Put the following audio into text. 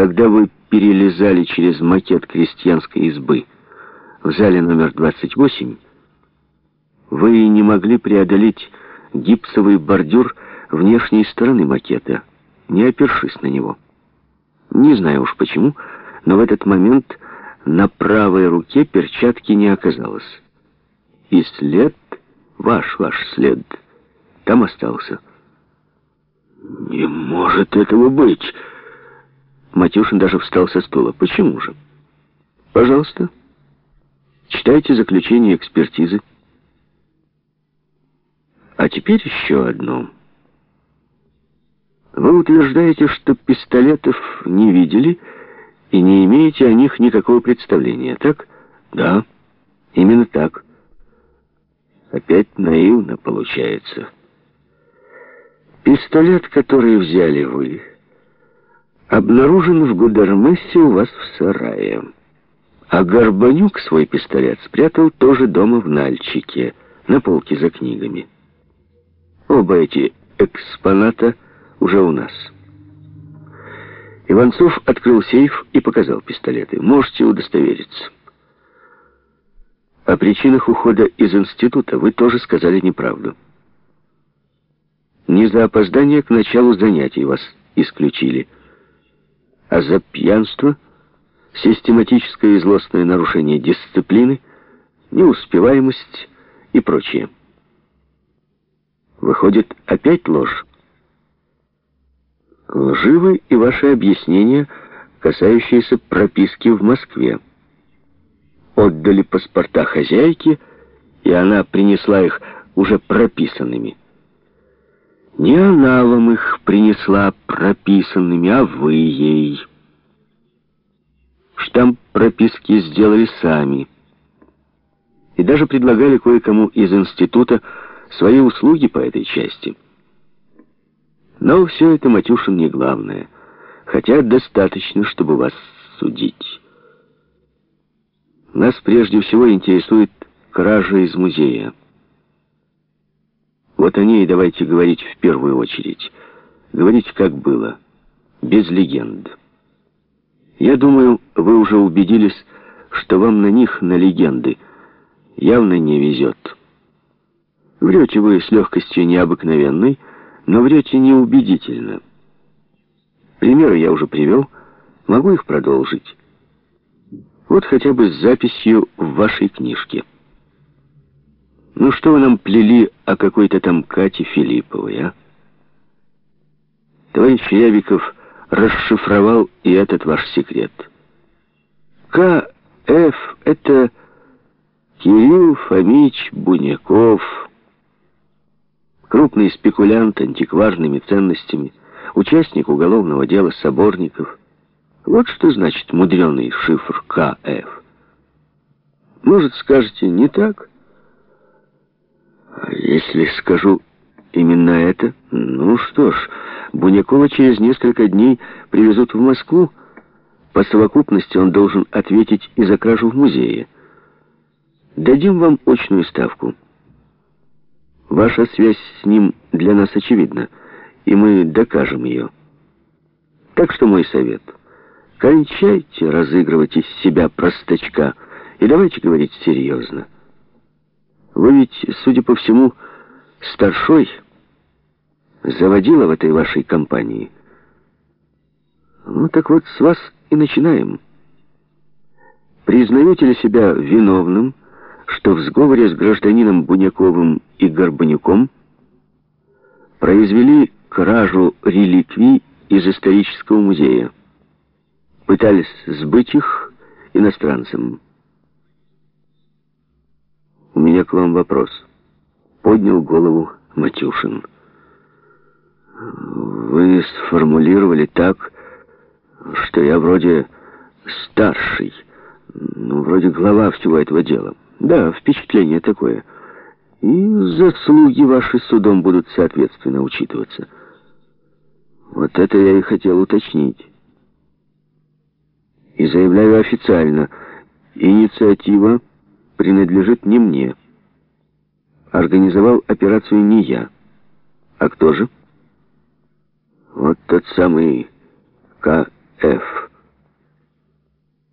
Когда вы перелезали через макет крестьянской избы в зале номер 28, вы не могли преодолеть гипсовый бордюр внешней стороны макета, не опершись на него. Не знаю уж почему, но в этот момент на правой руке перчатки не оказалось. И след, ваш, ваш след, там остался. «Не может этого быть!» Матюшин даже встал со стула. «Почему же?» «Пожалуйста, читайте заключение экспертизы». А теперь еще одно. Вы утверждаете, что пистолетов не видели и не имеете о них никакого представления, так? Да, именно так. Опять наивно получается. Пистолет, который взяли вы, обнаружен в Гудермессе у вас в сарае. А Горбанюк свой пистолет спрятал тоже дома в Нальчике, на полке за книгами. Оба эти экспоната уже у нас. Иванцов открыл сейф и показал пистолеты. Можете удостовериться. О причинах ухода из института вы тоже сказали неправду. Не за опоздание к началу занятий вас исключили, а за пьянство, систематическое и злостное нарушение дисциплины, неуспеваемость и прочее. Выходит, опять ложь. Лживы и ваши объяснения, касающиеся прописки в Москве. Отдали паспорта хозяйке, и она принесла их уже прописанными. Не она вам их принесла прописанными, а вы ей. Штамп прописки сделали сами. И даже предлагали кое-кому из института свои услуги по этой части. Но все это, Матюшин, не главное. Хотя достаточно, чтобы вас судить. Нас прежде всего интересует кража из музея. Вот о ней давайте говорить в первую очередь. Говорить, как было, без легенд. Я думаю, вы уже убедились, что вам на них, на легенды, явно не везет. Врете вы с легкостью необыкновенной, но врете неубедительно. Примеры я уже привел, могу их продолжить. Вот хотя бы с записью в вашей книжке. Ну что нам плели о какой-то там Кате Филипповой, а? Товарищ Рябиков расшифровал и этот ваш секрет. К.Ф. — это Кирилл Фомич Буняков — крупный спекулянт антикварными ценностями, участник уголовного дела Соборников. Вот что значит мудреный шифр КФ. Может, скажете, не так? Если скажу именно это, ну что ж, Бунякова через несколько дней привезут в Москву. По совокупности он должен ответить и за кражу в музее. Дадим вам очную ставку. Ваша связь с ним для нас очевидна, и мы докажем ее. Так что мой совет. Кончайте разыгрывать из себя простачка и давайте говорить серьезно. Вы ведь, судя по всему, старшой заводила в этой вашей компании. Ну так вот, с вас и начинаем. Признаете ли себя виновным, что в сговоре с гражданином Буняковым и Горбанюком произвели кражу реликвий из исторического музея. Пытались сбыть их иностранцам. «У меня к вам вопрос», — поднял голову Матюшин. «Вы сформулировали так, что я вроде старший, ну, вроде глава всего этого дела». Да, впечатление такое. И заслуги ваши судом будут соответственно учитываться. Вот это я и хотел уточнить. И заявляю официально, инициатива принадлежит не мне. Организовал операцию не я. А кто же? Вот тот самый К.Ф.